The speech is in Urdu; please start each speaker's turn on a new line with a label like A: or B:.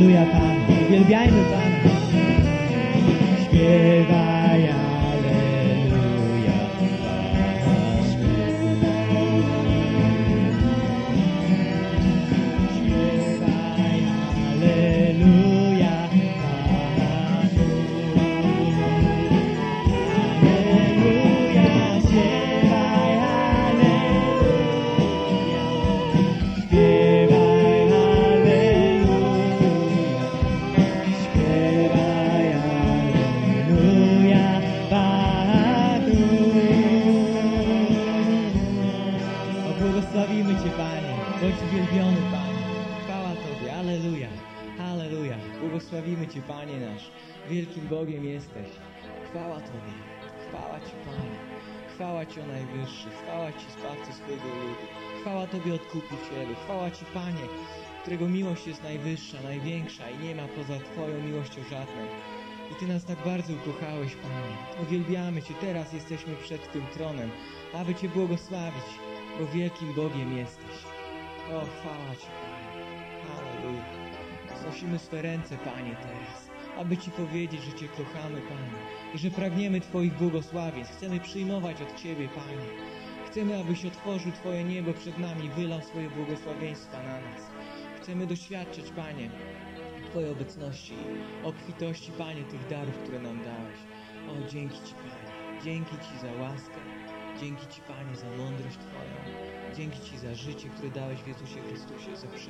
A: Aleluja, Pan, uwielbiajmy Pana. Śpiewaj.
B: حالہ ری پانے نش ویر بوگے میسر خواہ تبدی خواہ خواہ چنائی ورش خواہ سو خواہ تھوبی پانے تر گو مشن ورشانگاہ نیم آپ موشن یہاں سے برسو کو تر آس چیشمب شروننس والی ویر بوگے میسر رس چیک کامت واسطی وت چیب پانے گیس بنانے دش پانے پانے درف کہا جینکی جینکی چینگی پانی لون رشتہ چینگی رچاشت